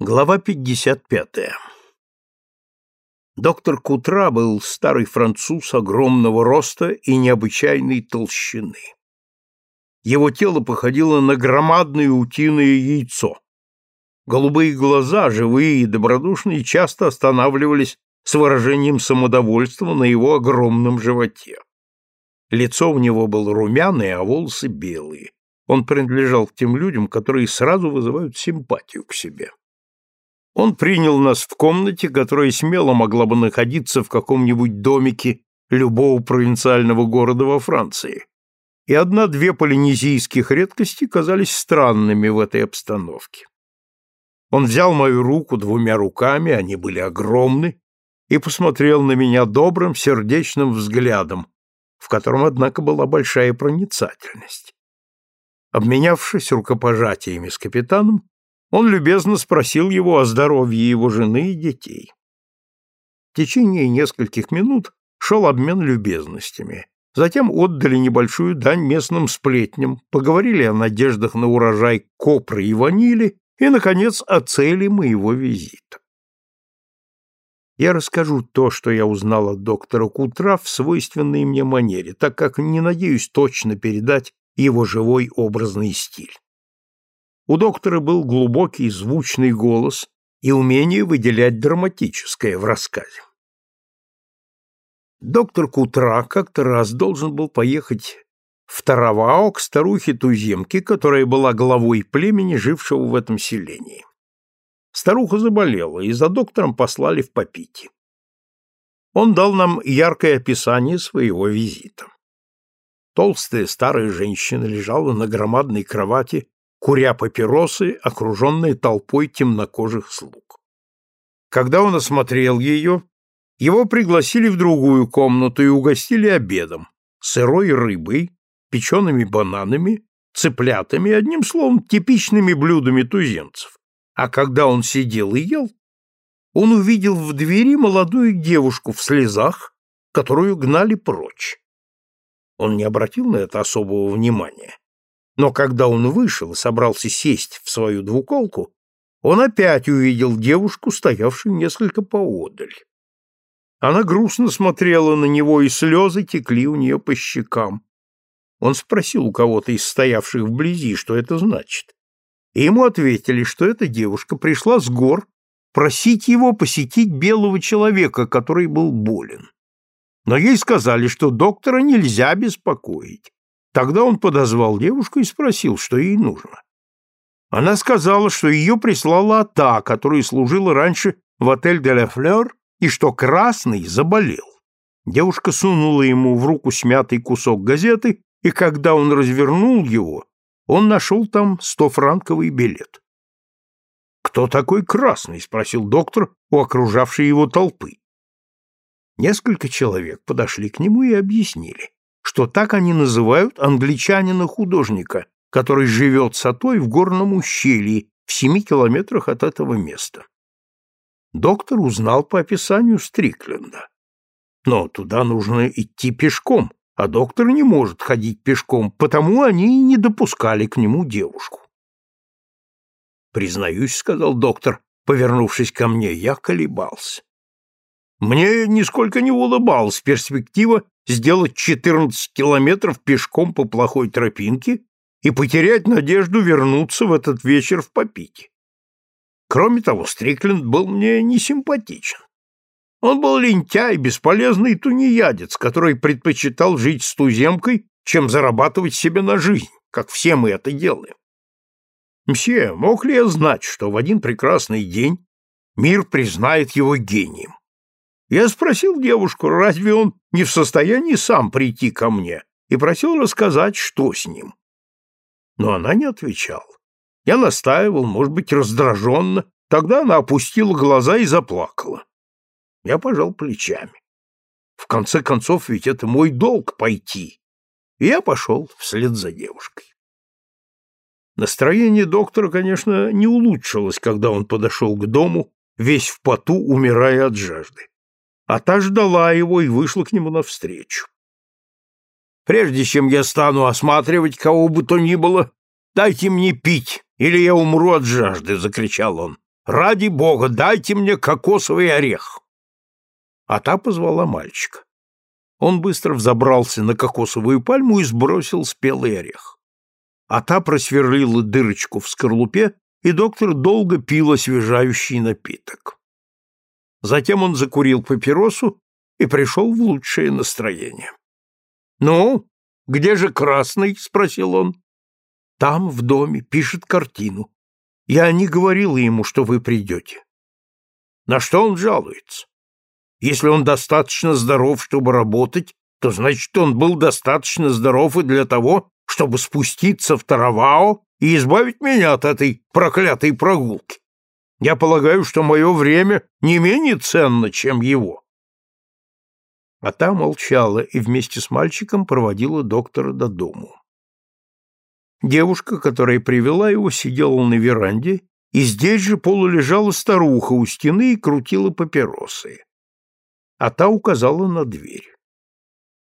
Глава 55. Доктор Кутра был старый француз огромного роста и необычайной толщины. Его тело походило на громадное утиное яйцо. Голубые глаза, живые и добродушные, часто останавливались с выражением самодовольства на его огромном животе. Лицо у него было румяное, а волосы белые. Он принадлежал к тем людям, которые сразу вызывают симпатию к себе. Он принял нас в комнате, которая смело могла бы находиться в каком-нибудь домике любого провинциального города во Франции. И одна-две полинезийских редкости казались странными в этой обстановке. Он взял мою руку двумя руками, они были огромны, и посмотрел на меня добрым, сердечным взглядом, в котором, однако, была большая проницательность. Обменявшись рукопожатиями с капитаном, он любезно спросил его о здоровье его жены и детей. В течение нескольких минут шел обмен любезностями. Затем отдали небольшую дань местным сплетням, поговорили о надеждах на урожай копры и ванили и, наконец, о цели моего визита. Я расскажу то, что я узнал от доктора Кутра в свойственной мне манере, так как не надеюсь точно передать его живой образный стиль. У доктора был глубокий звучный голос и умение выделять драматическое в рассказе. Доктор Кутра как-то раз должен был поехать в Таравао к старухе-туземке, которая была главой племени, жившего в этом селении. Старуха заболела, и за доктором послали в Попити. Он дал нам яркое описание своего визита. Толстая старая женщина лежала на громадной кровати куря папиросы, окруженные толпой темнокожих слуг. Когда он осмотрел ее, его пригласили в другую комнату и угостили обедом, сырой рыбой, печеными бананами, цыплятами, одним словом, типичными блюдами туземцев. А когда он сидел и ел, он увидел в двери молодую девушку в слезах, которую гнали прочь. Он не обратил на это особого внимания. Но когда он вышел и собрался сесть в свою двуколку, он опять увидел девушку, стоявшую несколько поодаль. Она грустно смотрела на него, и слезы текли у нее по щекам. Он спросил у кого-то из стоявших вблизи, что это значит. И ему ответили, что эта девушка пришла с гор просить его посетить белого человека, который был болен. Но ей сказали, что доктора нельзя беспокоить, Тогда он подозвал девушку и спросил, что ей нужно. Она сказала, что ее прислала та, которая служила раньше в отель де ла Флёр, и что Красный заболел. Девушка сунула ему в руку смятый кусок газеты, и когда он развернул его, он нашел там стофранковый билет. «Кто такой Красный?» — спросил доктор у окружавшей его толпы. Несколько человек подошли к нему и объяснили что так они называют англичанина-художника, который живет с Отой в горном ущелье в семи километрах от этого места. Доктор узнал по описанию Стрикленда. Но туда нужно идти пешком, а доктор не может ходить пешком, потому они и не допускали к нему девушку. «Признаюсь», — сказал доктор, повернувшись ко мне, — я колебался. Мне нисколько не улыбалась перспектива сделать 14 километров пешком по плохой тропинке и потерять надежду вернуться в этот вечер в Попите. Кроме того, Стрикленд был мне не симпатичен. Он был лентяй, бесполезный тунеядец, который предпочитал жить с туземкой, чем зарабатывать себе на жизнь, как все мы это делаем. Мсье, мог ли я знать, что в один прекрасный день мир признает его гением? Я спросил девушку, разве он не в состоянии сам прийти ко мне, и просил рассказать, что с ним. Но она не отвечала. Я настаивал, может быть, раздраженно. Тогда она опустила глаза и заплакала. Я пожал плечами. В конце концов, ведь это мой долг пойти. И я пошел вслед за девушкой. Настроение доктора, конечно, не улучшилось, когда он подошел к дому, весь в поту, умирая от жажды а та ждала его и вышла к нему навстречу. «Прежде чем я стану осматривать кого бы то ни было, дайте мне пить, или я умру от жажды!» — закричал он. Ради бога, дайте мне кокосовый орех. А та позвала мальчика. Он быстро взобрался на кокосовую пальму и сбросил спелый орех. А та просверлила дырочку в скорлупе, и доктор долго пил освежающий напиток. Затем он закурил папиросу и пришел в лучшее настроение. «Ну, где же Красный?» — спросил он. «Там, в доме, пишет картину. Я не говорила ему, что вы придете». «На что он жалуется? Если он достаточно здоров, чтобы работать, то значит, он был достаточно здоров и для того, чтобы спуститься в Таравао и избавить меня от этой проклятой прогулки. Я полагаю, что мое время не менее ценно, чем его. А та молчала и вместе с мальчиком проводила доктора до дому. Девушка, которая привела его, сидела на веранде, и здесь же полулежала старуха у стены и крутила папиросы. А та указала на дверь.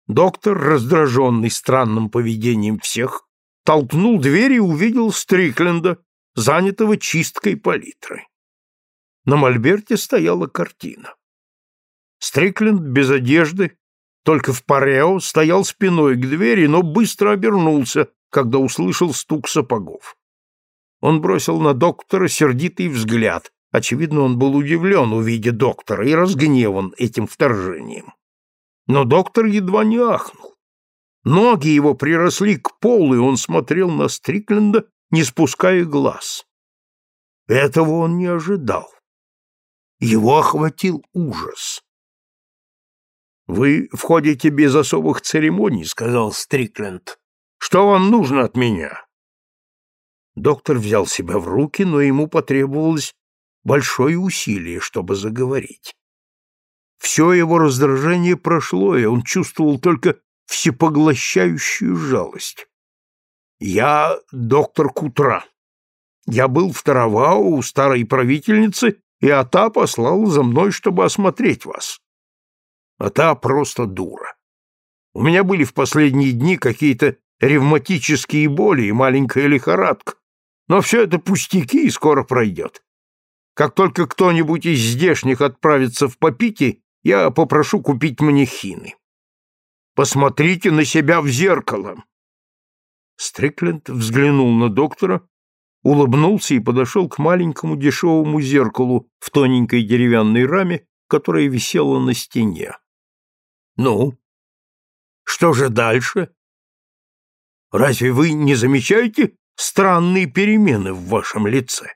Доктор, раздраженный странным поведением всех, толкнул дверь и увидел Стрикленда, занятого чисткой палитры. На мольберте стояла картина. Стрикленд без одежды, только в парео, стоял спиной к двери, но быстро обернулся, когда услышал стук сапогов. Он бросил на доктора сердитый взгляд. Очевидно, он был удивлен, увидя доктора, и разгневан этим вторжением. Но доктор едва не ахнул. Ноги его приросли к полу, и он смотрел на Стрикленда, не спуская глаз. Этого он не ожидал. Его охватил ужас. «Вы входите без особых церемоний», — сказал Стрикленд. «Что вам нужно от меня?» Доктор взял себя в руки, но ему потребовалось большое усилие, чтобы заговорить. Все его раздражение прошло, и он чувствовал только всепоглощающую жалость. «Я доктор Кутра. Я был в Таравау у старой правительницы и Ата послал за мной, чтобы осмотреть вас. Ата просто дура. У меня были в последние дни какие-то ревматические боли и маленькая лихорадка, но все это пустяки и скоро пройдет. Как только кто-нибудь из здешних отправится в Попити, я попрошу купить мне хины. Посмотрите на себя в зеркало. Стрикленд взглянул на доктора, улыбнулся и подошел к маленькому дешевому зеркалу в тоненькой деревянной раме, которая висела на стене. «Ну, что же дальше? Разве вы не замечаете странные перемены в вашем лице?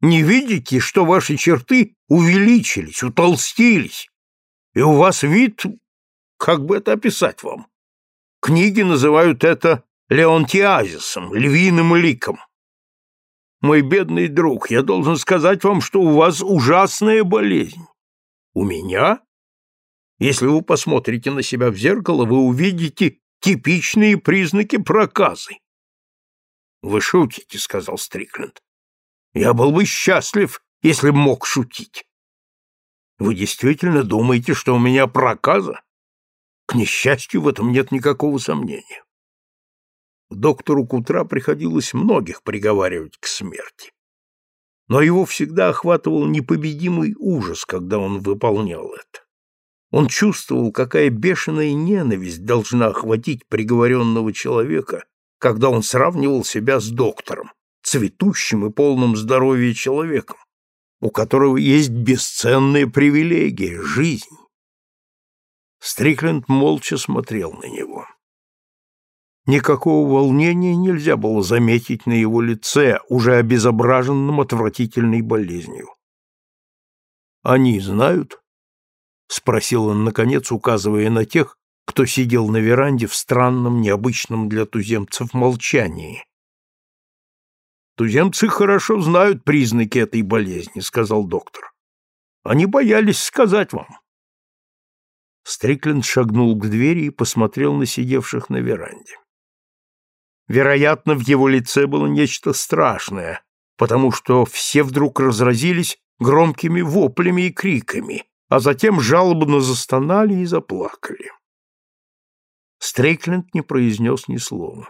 Не видите, что ваши черты увеличились, утолстились, и у вас вид, как бы это описать вам? Книги называют это леонтиазисом, львиным ликом. Мой бедный друг, я должен сказать вам, что у вас ужасная болезнь. У меня? Если вы посмотрите на себя в зеркало, вы увидите типичные признаки проказы. Вы шутите, сказал Стрикленд. Я был бы счастлив, если мог шутить. Вы действительно думаете, что у меня проказа? К несчастью, в этом нет никакого сомнения. Доктору к утра приходилось многих приговаривать к смерти. Но его всегда охватывал непобедимый ужас, когда он выполнял это. Он чувствовал, какая бешеная ненависть должна охватить приговоренного человека, когда он сравнивал себя с доктором, цветущим и полным здоровья человеком, у которого есть бесценная привилегия — жизнь. Стрикленд молча смотрел на него. Никакого волнения нельзя было заметить на его лице, уже обезображенном отвратительной болезнью. «Они знают?» — спросил он, наконец, указывая на тех, кто сидел на веранде в странном, необычном для туземцев молчании. «Туземцы хорошо знают признаки этой болезни», — сказал доктор. «Они боялись сказать вам». Стрикленд шагнул к двери и посмотрел на сидевших на веранде. Вероятно, в его лице было нечто страшное, потому что все вдруг разразились громкими воплями и криками, а затем жалобно застонали и заплакали. Стрейкленд не произнес ни слова.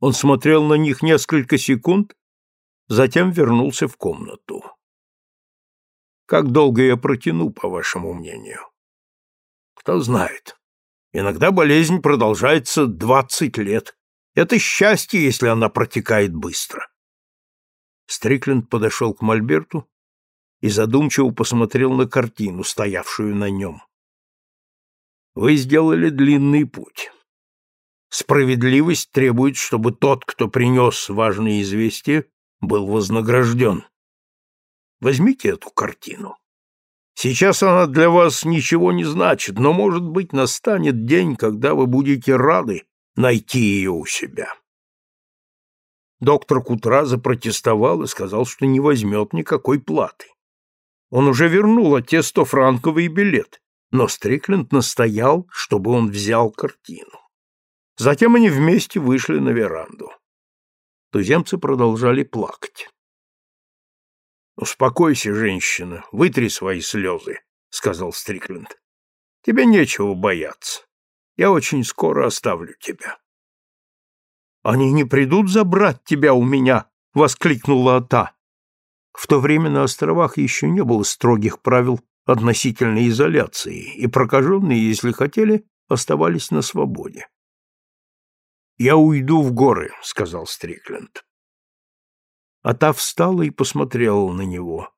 Он смотрел на них несколько секунд, затем вернулся в комнату. Как долго я протяну, по вашему мнению? Кто знает. Иногда болезнь продолжается двадцать лет. Это счастье, если она протекает быстро. Стрикленд подошел к Мольберту и задумчиво посмотрел на картину, стоявшую на нем. Вы сделали длинный путь. Справедливость требует, чтобы тот, кто принес важные известия, был вознагражден. Возьмите эту картину. Сейчас она для вас ничего не значит, но, может быть, настанет день, когда вы будете рады найти ее у себя. Доктор Кутра запротестовал и сказал, что не возьмет никакой платы. Он уже вернул отец стофранковый билет, но Стрикленд настоял, чтобы он взял картину. Затем они вместе вышли на веранду. Туземцы продолжали плакать. «Успокойся, женщина, вытри свои слезы», — сказал Стрикленд. «Тебе нечего бояться. Я очень скоро оставлю тебя». «Они не придут забрать тебя у меня!» — воскликнула Ата. В то время на островах еще не было строгих правил относительной изоляции, и прокаженные, если хотели, оставались на свободе. «Я уйду в горы», — сказал Стрикленд. А та встала и посмотрела на него.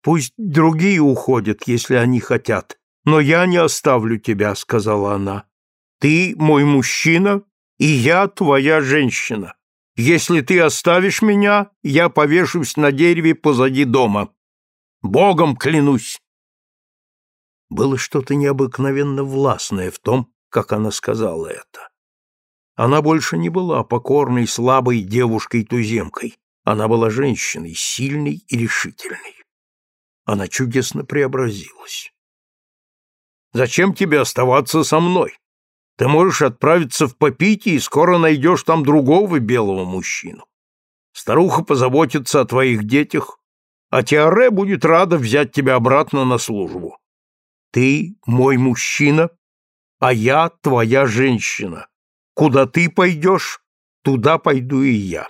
«Пусть другие уходят, если они хотят, но я не оставлю тебя», — сказала она. «Ты мой мужчина, и я твоя женщина. Если ты оставишь меня, я повешусь на дереве позади дома. Богом клянусь!» Было что-то необыкновенно властное в том, как она сказала это. Она больше не была покорной, слабой девушкой-туземкой. Она была женщиной, сильной и решительной. Она чудесно преобразилась. «Зачем тебе оставаться со мной? Ты можешь отправиться в Попити и скоро найдешь там другого белого мужчину. Старуха позаботится о твоих детях, а Теоре будет рада взять тебя обратно на службу. Ты мой мужчина, а я твоя женщина. Куда ты пойдешь, туда пойду и я.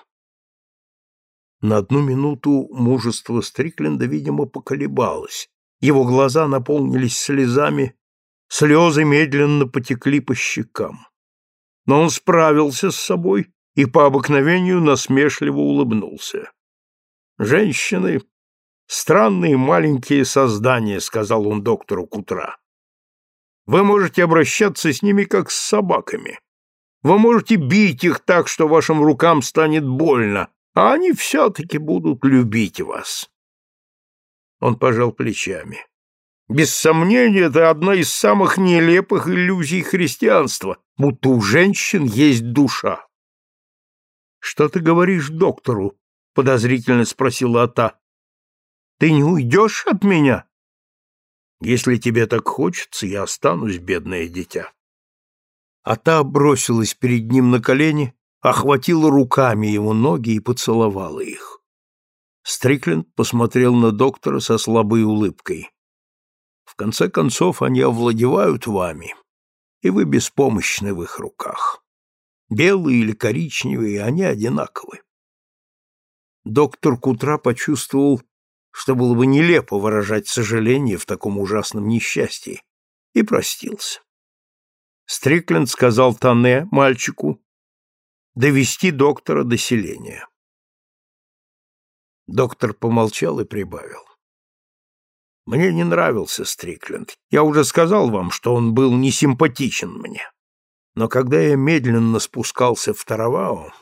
На одну минуту мужество Стрикленда, видимо, поколебалось. Его глаза наполнились слезами, слезы медленно потекли по щекам. Но он справился с собой и по обыкновению насмешливо улыбнулся. «Женщины — странные маленькие создания», — сказал он доктору Кутра. «Вы можете обращаться с ними как с собаками. Вы можете бить их так, что вашим рукам станет больно, а они все-таки будут любить вас. Он пожал плечами. Без сомнения, это одна из самых нелепых иллюзий христианства, будто у женщин есть душа. Что ты говоришь доктору? подозрительно спросила Ата. Ты не уйдешь от меня? Если тебе так хочется, я останусь, бедное дитя а та бросилась перед ним на колени, охватила руками его ноги и поцеловала их. Стрикленд посмотрел на доктора со слабой улыбкой. В конце концов, они овладевают вами, и вы беспомощны в их руках. Белые или коричневые, они одинаковы. Доктор Кутра почувствовал, что было бы нелепо выражать сожаление в таком ужасном несчастье, и простился. Стрикленд сказал Тане, мальчику, довести доктора до селения. Доктор помолчал и прибавил. Мне не нравился Стрикленд. Я уже сказал вам, что он был несимпатичен мне. Но когда я медленно спускался в Таравао,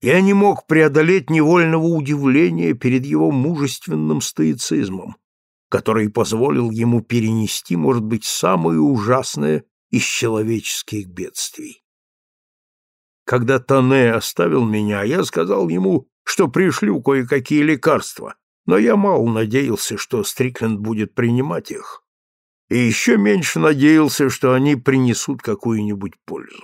я не мог преодолеть невольного удивления перед его мужественным стоицизмом, который позволил ему перенести, может быть, самое ужасное из человеческих бедствий. Когда Тане оставил меня, я сказал ему, что пришлю кое-какие лекарства, но я мало надеялся, что Стрикленд будет принимать их, и еще меньше надеялся, что они принесут какую-нибудь пользу.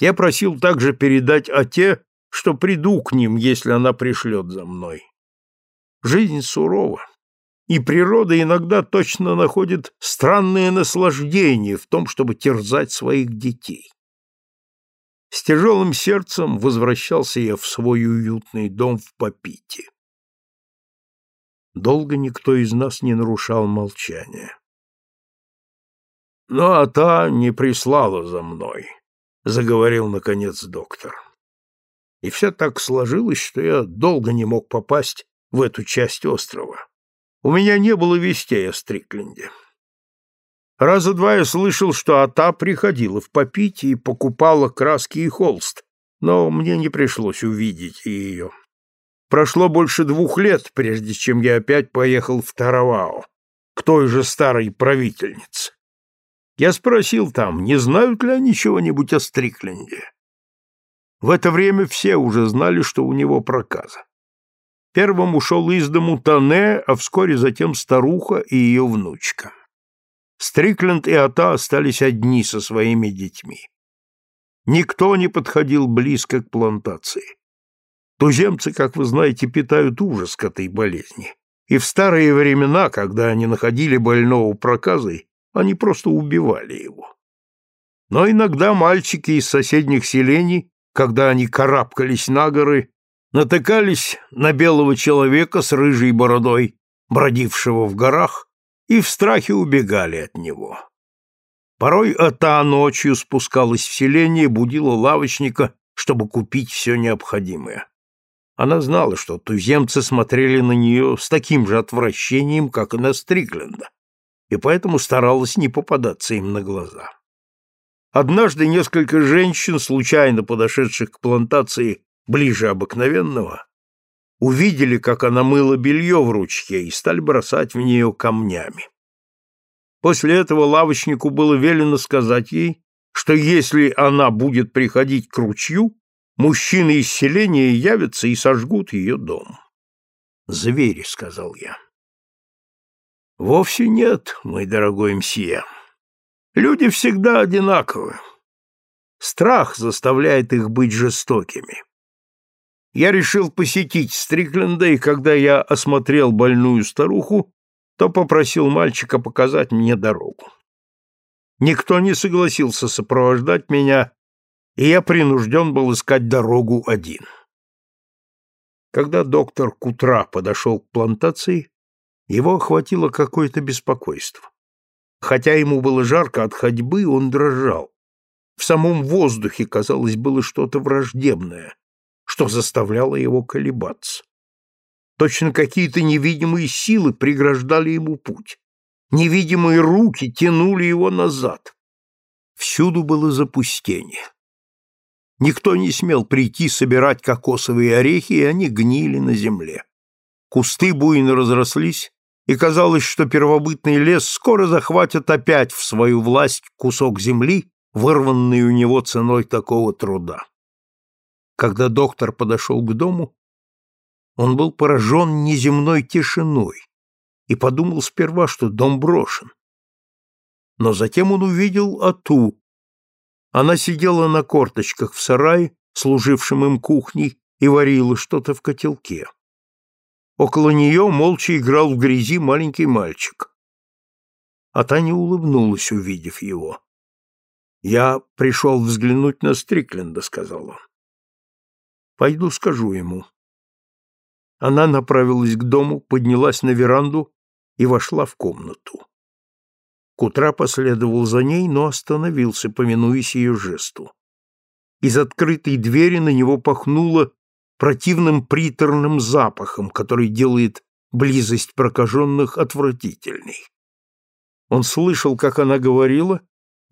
Я просил также передать Ате, что приду к ним, если она пришлет за мной. Жизнь сурова, и природа иногда точно находит странное наслаждение в том, чтобы терзать своих детей. С тяжелым сердцем возвращался я в свой уютный дом в Попите. Долго никто из нас не нарушал молчания. «Ну, а та не прислала за мной», — заговорил, наконец, доктор. И все так сложилось, что я долго не мог попасть в эту часть острова. У меня не было вестей о Стрикленде. Раза два я слышал, что Ата приходила в попить и покупала краски и холст, но мне не пришлось увидеть ее. Прошло больше двух лет, прежде чем я опять поехал в Таравао, к той же старой правительнице. Я спросил там, не знают ли они чего-нибудь о Стрикленде. В это время все уже знали, что у него проказа. Первым ушел из дому Тане, а вскоре затем старуха и ее внучка. Стрикленд и Ата остались одни со своими детьми. Никто не подходил близко к плантации. Туземцы, как вы знаете, питают ужас к этой болезни. И в старые времена, когда они находили больного проказой, они просто убивали его. Но иногда мальчики из соседних селений, когда они карабкались на горы, натыкались на белого человека с рыжей бородой, бродившего в горах, и в страхе убегали от него. Порой Ата ночью спускалась в селение, будила лавочника, чтобы купить все необходимое. Она знала, что туземцы смотрели на нее с таким же отвращением, как и на Стрикленда, и поэтому старалась не попадаться им на глаза. Однажды несколько женщин, случайно подошедших к плантации ближе обыкновенного, увидели, как она мыла белье в ручье и стали бросать в нее камнями. После этого лавочнику было велено сказать ей, что если она будет приходить к ручью, мужчины из селения явятся и сожгут ее дом. «Звери», — сказал я. «Вовсе нет, мой дорогой мсье. Люди всегда одинаковы. Страх заставляет их быть жестокими. Я решил посетить Стрикленда, и когда я осмотрел больную старуху, то попросил мальчика показать мне дорогу. Никто не согласился сопровождать меня, и я принужден был искать дорогу один. Когда доктор к утра подошел к плантации, его охватило какое-то беспокойство. Хотя ему было жарко от ходьбы, он дрожал. В самом воздухе, казалось, было что-то враждебное, что заставляло его колебаться. Точно какие-то невидимые силы преграждали ему путь. Невидимые руки тянули его назад. Всюду было запустение. Никто не смел прийти собирать кокосовые орехи, и они гнили на земле. Кусты буйно разрослись, и казалось, что первобытный лес скоро захватит опять в свою власть кусок земли, вырванный у него ценой такого труда. Когда доктор подошел к дому, он был поражен неземной тишиной и подумал сперва, что дом брошен. Но затем он увидел Ату. Она сидела на корточках в сарае, служившем им кухней, и варила что-то в котелке. Около нее молча играл в грязи маленький мальчик. А Таня улыбнулась, увидев его. «Я пришел взглянуть на Стрикленда», — сказал он. Пойду скажу ему. Она направилась к дому, поднялась на веранду и вошла в комнату. К утра последовал за ней, но остановился, поминуясь ее жесту. Из открытой двери на него пахнуло противным приторным запахом, который делает близость прокаженных отвратительной. Он слышал, как она говорила,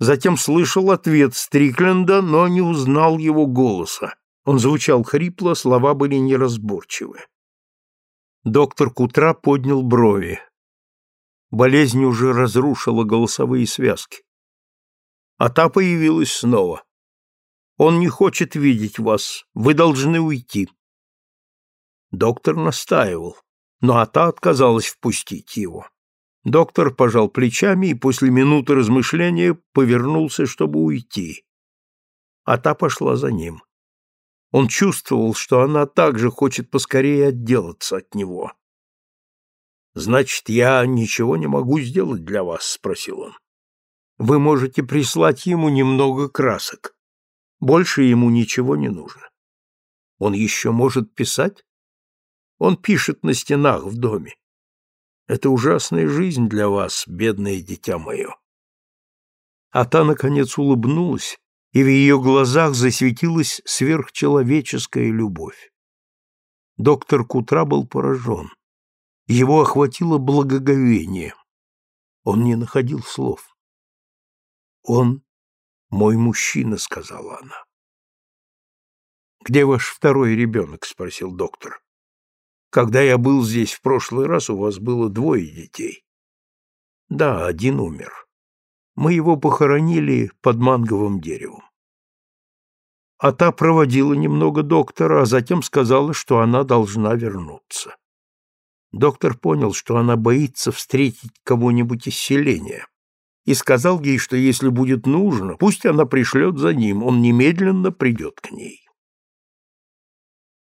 затем слышал ответ Стрикленда, но не узнал его голоса. Он звучал хрипло, слова были неразборчивы. Доктор Кутра поднял брови. Болезнь уже разрушила голосовые связки. А та появилась снова. Он не хочет видеть вас. Вы должны уйти. Доктор настаивал, но Ата отказалась впустить его. Доктор пожал плечами и после минуты размышления повернулся, чтобы уйти. Ата пошла за ним. Он чувствовал, что она также хочет поскорее отделаться от него. «Значит, я ничего не могу сделать для вас?» — спросил он. «Вы можете прислать ему немного красок. Больше ему ничего не нужно. Он еще может писать? Он пишет на стенах в доме. Это ужасная жизнь для вас, бедное дитя мое. А та, наконец, улыбнулась, и в ее глазах засветилась сверхчеловеческая любовь. Доктор Кутра был поражен. Его охватило благоговение. Он не находил слов. «Он мой мужчина», — сказала она. «Где ваш второй ребенок?» — спросил доктор. «Когда я был здесь в прошлый раз, у вас было двое детей». «Да, один умер. Мы его похоронили под манговым деревом». А та проводила немного доктора, а затем сказала, что она должна вернуться. Доктор понял, что она боится встретить кого-нибудь из селения, и сказал ей, что если будет нужно, пусть она пришлет за ним, он немедленно придет к ней.